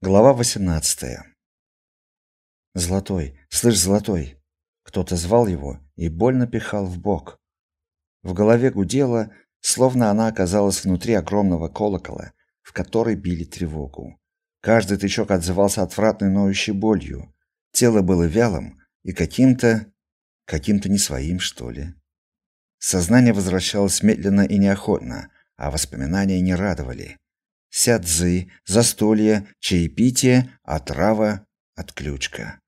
Глава 18. Золотой, слышь, Золотой. Кто-то звал его и больно пихал в бок. В голове гудело, словно она оказалась внутри огромного колокола, в который били тревогу. Каждый тычок отзывался отвратной ноющей болью. Тело было вялым и каким-то каким-то не своим, что ли. Сознание возвращалось медленно и неохотно, а воспоминания не радовали сядзы, застолье, чаепитие, отрава, отключка.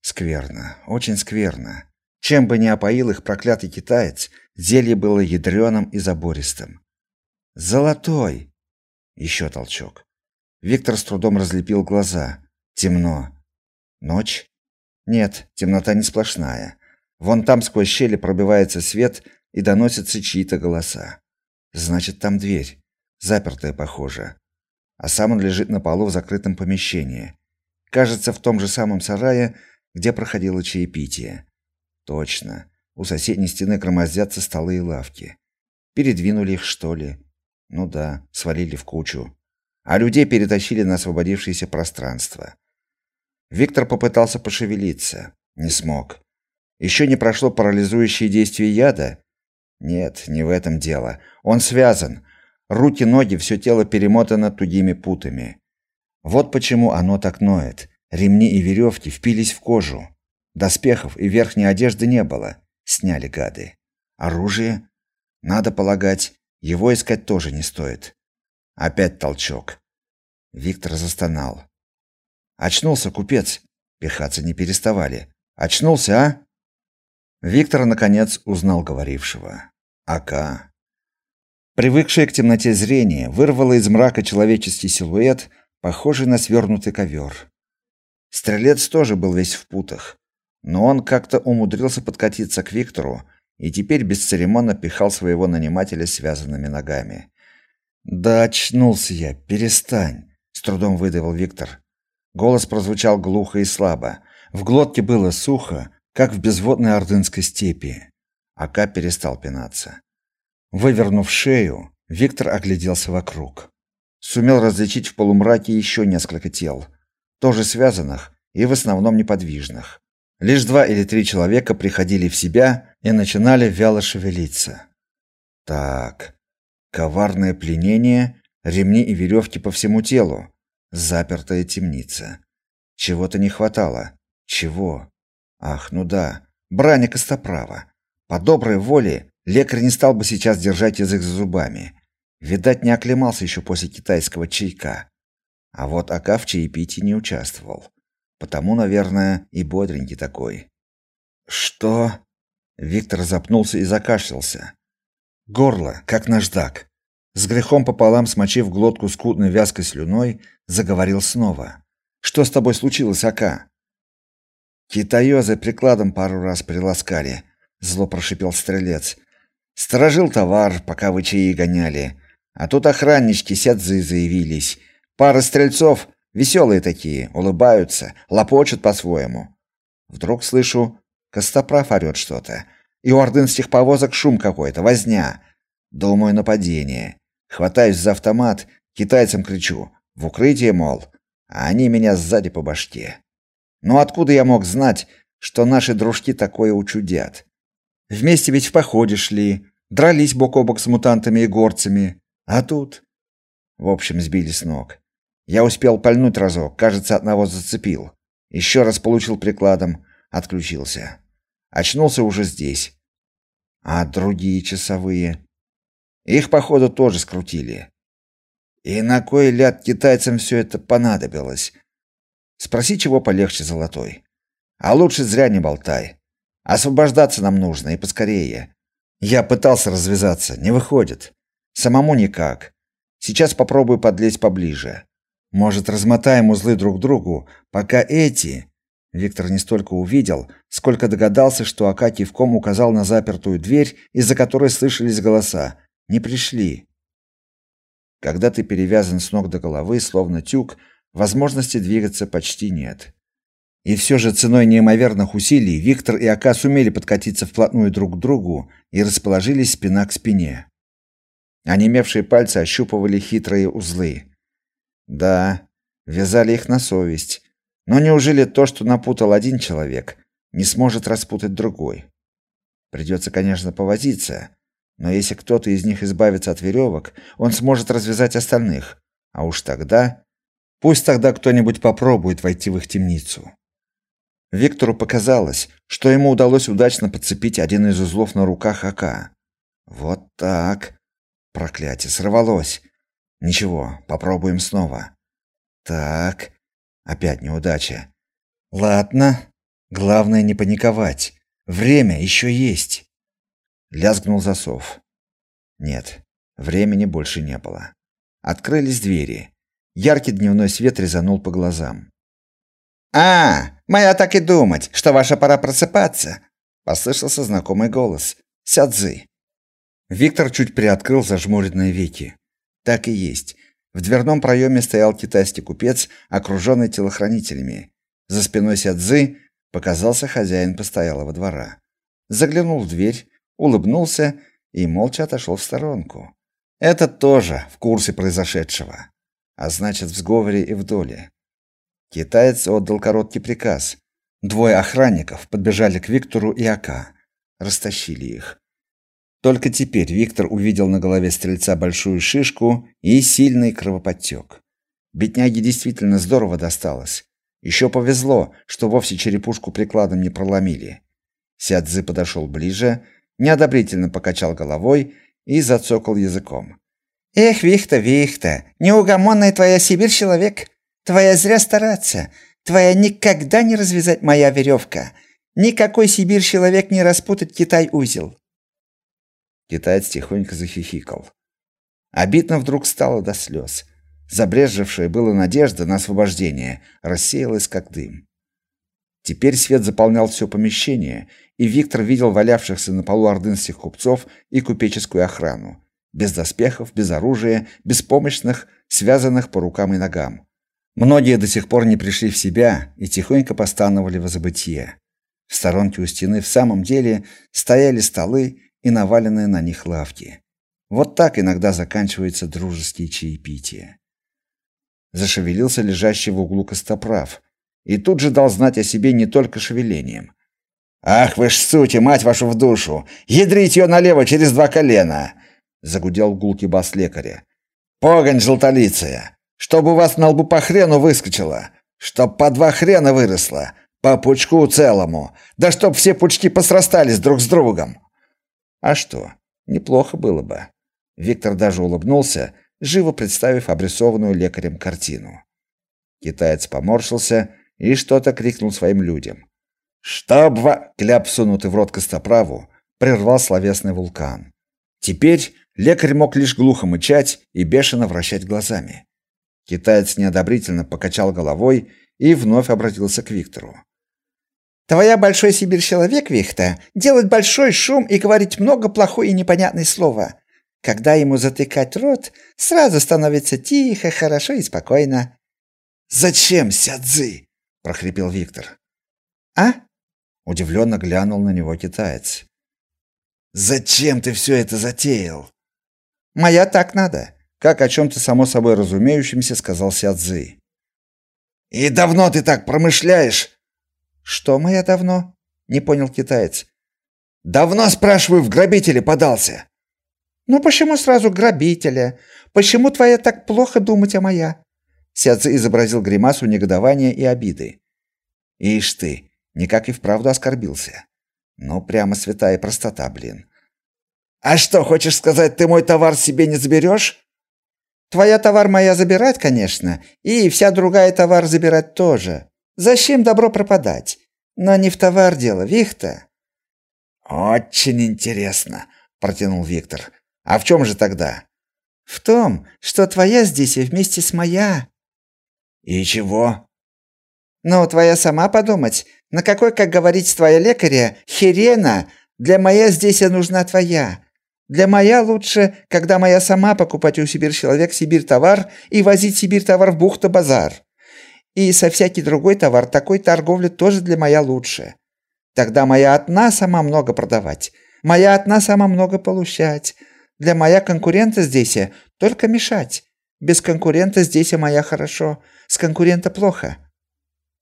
Скверно, очень скверно. Чем бы ни опоил их проклятый китаец, зелье было ядреным и забористым. Золотой. Еще толчок. Виктор с трудом разлепил глаза. Темно. Ночь? Нет, темнота не сплошная. Вон там сквозь щели пробивается свет и доносятся чьи-то голоса. Значит, там дверь запертая, похоже. А сам он лежит на полу в закрытом помещении. Кажется, в том же самом сарае, где проходило чаепитие. Точно. У соседней стены громоздятся столы и лавки. Передвинули их, что ли? Ну да, свалили в кучу. А людей перетащили на освободившееся пространство. Виктор попытался пошевелиться, не смог. Еще не прошло парализующее действие яда? Нет, не в этом дело. Он связан. Руки, ноги, все тело перемотано тугими путами. Вот почему оно так ноет. Ремни и веревки впились в кожу. Доспехов и верхней одежды не было. Сняли гады. Оружие? Надо полагать, его искать тоже не стоит. Опять толчок. Виктор застонал. Очнулся купец. Пихаться не переставали. Очнулся, а? Виктор наконец узнал говорившего. Ака. Привыкшее к темноте зрение вырвало из мрака человеческий силуэт, похожий на свернутый ковер. Стрелец тоже был весь в путах, но он как-то умудрился подкатиться к Виктору и теперь бесцеремонно пихал своего нанимателя связанными ногами. «Да очнулся я, перестань!» — с трудом выдавил Виктор. Голос прозвучал глухо и слабо. В глотке было сухо, как в безводной ордынской степи. Ака перестал пинаться. Вывернув шею, Виктор огляделся вокруг. Сумел различить в полумраке еще несколько тел, тоже связанных и в основном неподвижных. Лишь два или три человека приходили в себя и начинали вяло шевелиться. Так, коварное пленение, ремни и веревки по всему телу, запертая темница. Чего-то не хватало. Чего? Ах, ну да, браня Костоправа. По доброй воле Лекарь не стал бы сейчас держать язык за зубами. Видать, не оклемался еще после китайского чайка. А вот Ака в чаепитии не участвовал. Потому, наверное, и бодренький такой. «Что?» Виктор запнулся и закашлялся. Горло, как наждак. С грехом пополам смочив глотку скудной вязкой слюной, заговорил снова. «Что с тобой случилось, Ака?» «Китаёзы прикладом пару раз приласкали», — зло прошипел стрелец. Сторожил товар, пока вы чаи гоняли. А тут охраннички сядзы заявились. Пара стрельцов, веселые такие, улыбаются, лопочут по-своему. Вдруг слышу, Костоправ орёт что-то. И у ордынских повозок шум какой-то, возня. Думаю, нападение. Хватаюсь за автомат, китайцам кричу. В укрытие, мол. А они меня сзади по башке. Ну откуда я мог знать, что наши дружки такое учудят? Вместе ведь в походе шли, дрались бок о бок с мутантами и горцами. А тут... В общем, сбили с ног. Я успел пальнуть разок, кажется, одного зацепил. Еще раз получил прикладом, отключился. Очнулся уже здесь. А другие часовые? Их, походу, тоже скрутили. И на кой ляд китайцам все это понадобилось? Спроси, чего полегче, Золотой. А лучше зря не болтай. Освобождаться нам нужно, и поскорее. Я пытался развязаться, не выходит. Самому никак. Сейчас попробую подлезть поближе. Может, размотаем узлы друг другу, пока эти... Виктор не столько увидел, сколько догадался, что Ака кивком указал на запертую дверь, из-за которой слышались голоса. Не пришли. Когда ты перевязан с ног до головы, словно тюк, возможности двигаться почти нет. И все же ценой неимоверных усилий Виктор и Ака сумели подкатиться вплотную друг к другу и расположились спина к спине. Онемевшие пальцы ощупывали хитрые узлы. Да, вязали их на совесть. Но неужели то, что напутал один человек, не сможет распутать другой? Придется, конечно, повозиться, но если кто-то из них избавится от веревок, он сможет развязать остальных. А уж тогда пусть тогда кто-нибудь попробует войти в их темницу. Виктору показалось, что ему удалось удачно подцепить один из узлов на руках Ака. Вот так. Проклятие сорвалось. Ничего, попробуем снова. Так. Опять неудача. Ладно. Главное не паниковать. Время еще есть. Лязгнул засов. Нет, времени больше не было. Открылись двери. Яркий дневной свет резанул по глазам. «А, моя так и думать, что ваша пора просыпаться!» Послышался знакомый голос. Сядзы. Виктор чуть приоткрыл зажмуренные веки. Так и есть. В дверном проеме стоял китайский купец, окруженный телохранителями. За спиной Сядзы показался хозяин постоялого двора. Заглянул в дверь, улыбнулся и молча отошел в сторонку. Этот тоже в курсе произошедшего, а значит, в сговоре и в доле. Китаец отдал короткий приказ. Двое охранников подбежали к Виктору и Ака, растащили их. Только теперь Виктор увидел на голове стрельца большую шишку и сильный кровоподтек. Бедняге действительно здорово досталось. Еще повезло, что вовсе черепушку прикладом не проломили. Сядзы подошел ближе, неодобрительно покачал головой и зацокал языком. «Эх, Вихта, Вихта, неугомонный твоя Сибирь человек! Твоя зря стараться! Твоя никогда не развязать моя веревка! Никакой Сибирь человек не распутать Китай узел!» Китаец тихонько захихикал. Обидно вдруг стало до слез. Забрежевшая была надежда на освобождение рассеялась как дым. Теперь свет заполнял все помещение, и Виктор видел валявшихся на полу ордынских купцов и купеческую охрану, без доспехов, без оружия, беспомощных, связанных по рукам и ногам. Многие до сих пор не пришли в себя и тихонько постановали в забытие. В сторонке у стены в самом деле стояли столы и наваленные на них лавки. Вот так иногда заканчиваются дружеские чаепития. Зашевелился лежащий в углу костоправ, и тут же дал знать о себе не только шевелением. «Ах вы ж сути, мать вашу в душу! Ядрить ее налево через два колена!» Загудел гулкий бас лекаря. «Погонь желтолицая! Чтоб у вас на лбу по хрену выскочило! Чтоб по два хрена выросло! По пучку целому! Да чтоб все пучки посрастались друг с другом!» А что, неплохо было бы. Виктор даже улыбнулся, живо представив обрисованную лекарем картину. Китаец поморщился и что-то крикнул своим людям. «Чтоб ва...» — кляп, сунутый в рот костоправу, прервал словесный вулкан. Теперь лекарь мог лишь глухо мычать и бешено вращать глазами. Китаец неодобрительно покачал головой и вновь обратился к Виктору. «Твоя большой Сибирь человек, Вихта, делать большой шум и говорить много плохое и непонятное слова. Когда ему затыкать рот, сразу становится тихо, хорошо и спокойно». «Зачем, Сядзы?» — прохрипел Виктор. «А?» Удивленно глянул на него китаец. «Зачем ты все это затеял?» «Моя так надо», — как о чем-то само собой разумеющемся сказал Сядзы. «И давно ты так промышляешь?» «Что моя давно?» — не понял китаец. «Давно, спрашиваю, в грабители подался?» «Ну почему сразу грабителя? Почему твоя так плохо думать, а моя?» Сядзе изобразил гримасу негодования и обиды. «Ишь ты, Никак и вправду оскорбился. Ну, прямо святая простота, блин. «А что, хочешь сказать, ты мой товар себе не заберешь?» «Твоя товар моя забирать, конечно, и вся другая товар забирать тоже. Зачем добро пропадать? Но не в товар дело, Вихта». «Очень интересно», — протянул Виктор. «А в чем же тогда?» «В том, что твоя здесь и вместе с моя». «И чего?» «Ну, твоя сама подумать. На какой, как говорить твоя лекаря, херена, для моя здесь и нужна твоя. Для моя лучше, когда моя сама покупать у Сибирь человек Сибирь товар и возить Сибирь товар в бухта-базар. И со всякий другой товар такой торговли тоже для моя лучше. Тогда моя одна сама много продавать, моя одна сама много получать. Для моя конкурента здесь только мешать. Без конкурента здесь моя хорошо, с конкурента плохо.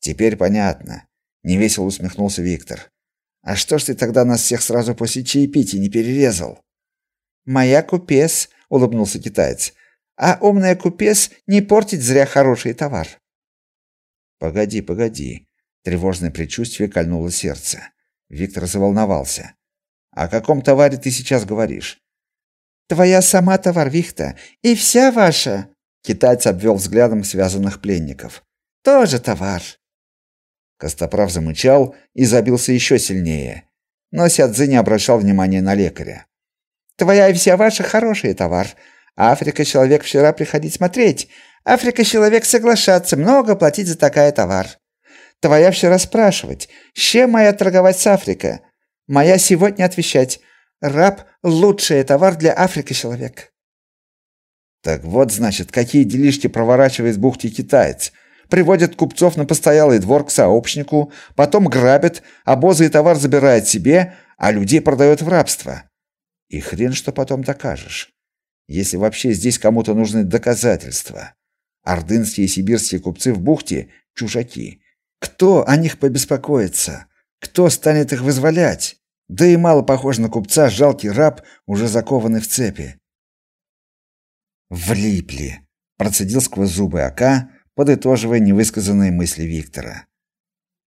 Теперь понятно, невесело усмехнулся Виктор. А что ж ты тогда нас всех сразу после чаепития не перерезал? Моя купец, улыбнулся китаец. А умная купец не портит зря хороший товар. Погоди, погоди. Тревожное предчувствие кольнуло сердце. Виктор заволновался. О каком товаре ты сейчас говоришь? Твоя сама товар, Вихта, и вся ваша. Китаец обвел взглядом связанных пленников. Тоже товар. Костоправ замычал и забился еще сильнее. Но Сядзы не обращал внимания на лекаря. Твоя и вся ваша хороший товар. Африка человек вчера приходить смотреть. Африка человек соглашаться много платить за такая товар. Твоя вчера спрашивать, с моя торговать с Африкой? Моя сегодня отвечать, раб лучший товар для Африки человек. Так вот, значит, какие делишки проворачивает в бухте китаец. Приводит купцов на постоялый двор к сообщнику, потом грабит, обозы и товар забирает себе, а людей продает в рабство. И хрен что потом докажешь. Если вообще здесь кому-то нужны доказательства. Ордынские и сибирские купцы в бухте – чужаки. Кто о них побеспокоится? Кто станет их вызволять? Да и мало похож на купца жалкий раб, уже закованный в цепи. «Влипли!» – процедил сквозь зубы Ака, подытоживая невысказанные мысли Виктора.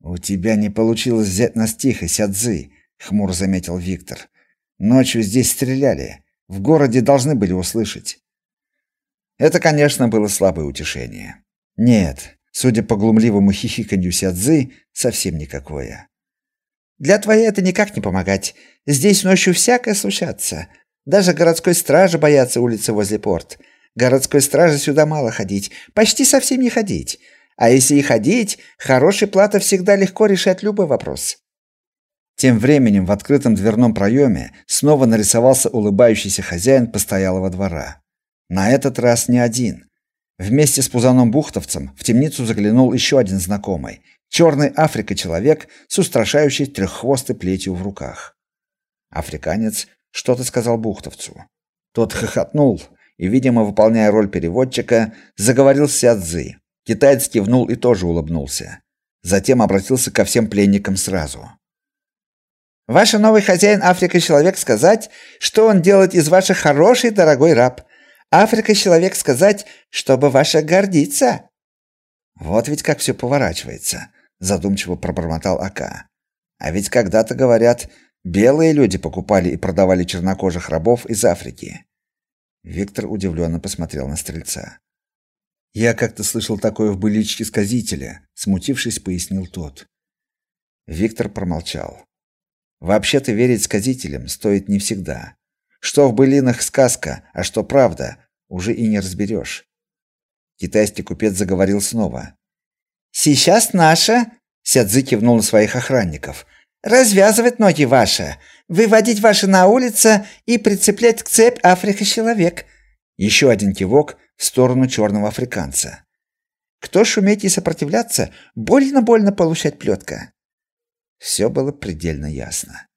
«У тебя не получилось взять нас тихо, Сядзы», — хмуро заметил Виктор. «Ночью здесь стреляли. В городе должны были услышать». Это, конечно, было слабое утешение. Нет, судя по глумливому хихиканью Сядзы, совсем никакое. «Для твоей это никак не помогать. Здесь ночью всякое случается. Даже городской стражи боятся улицы возле порт. Городской стражи сюда мало ходить, почти совсем не ходить. А если и ходить, хороший плата всегда легко решать любой вопрос. Тем временем в открытом дверном проеме снова нарисовался улыбающийся хозяин постоялого двора. На этот раз не один. Вместе с пузаном бухтовцем в темницу заглянул еще один знакомый, черный Африка человек с устрашающей треххвостой плетью в руках. Африканец что-то сказал бухтовцу. Тот хохотнул и, видимо, выполняя роль переводчика, заговорил с Сядзы. Китаец кивнул и тоже улыбнулся. Затем обратился ко всем пленникам сразу. Ваш новый хозяин Африка человек сказать, что он делает из ваших хороший дорогой раб. Африка человек сказать, чтобы ваша гордиться. Вот ведь как все поворачивается, задумчиво пробормотал Ака. А ведь когда-то говорят, Белые люди покупали и продавали чернокожих рабов из Африки. Виктор удивленно посмотрел на стрельца. Я как-то слышал такое в быличке сказителя, смутившись, пояснил тот. Виктор промолчал. Вообще-то верить сказителям стоит не всегда. Что в былинах сказка, а что правда, уже и не разберешь. Китайский купец заговорил снова. Сейчас наша, Сядзы кивнул на своих охранников. Развязывать ноги ваши, выводить ваши на улицу и прицеплять к цепь Африка человек. Еще один кивок в сторону черного африканца. Кто шуметь и сопротивляться, больно-больно получать плетка. Все было предельно ясно.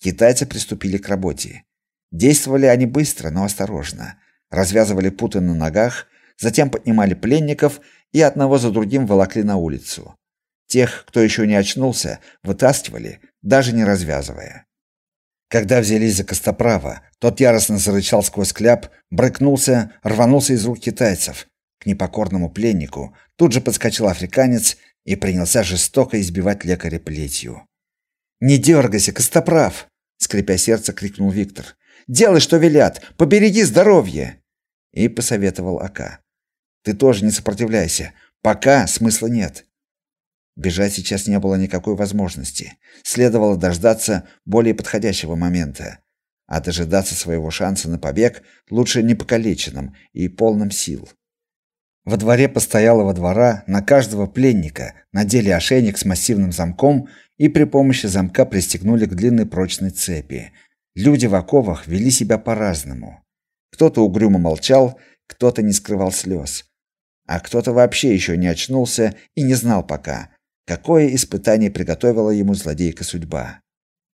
Китайцы приступили к работе. Действовали они быстро, но осторожно. Развязывали путы на ногах, затем поднимали пленников и одного за другим волокли на улицу. Тех, кто еще не очнулся, вытаскивали, даже не развязывая. Когда взялись за Костоправа, тот яростно зарычал сквозь кляп, брыкнулся, рванулся из рук китайцев. К непокорному пленнику тут же подскочил африканец и принялся жестоко избивать лекаря плетью. «Не дергайся, Костоправ!» — скрипя сердце, крикнул Виктор. «Делай, что велят! Побереги здоровье!» И посоветовал Ака. «Ты тоже не сопротивляйся. Пока смысла нет. Бежать сейчас не было никакой возможности. Следовало дождаться более подходящего момента. А дожидаться своего шанса на побег лучше непокалеченным и полным сил. Во дворе постоялого двора на каждого пленника надели ошейник с массивным замком и при помощи замка пристегнули к длинной прочной цепи. Люди в оковах вели себя по-разному. Кто-то угрюмо молчал, кто-то не скрывал слез, а кто-то вообще еще не очнулся и не знал пока, Какое испытание приготовила ему злодейка судьба?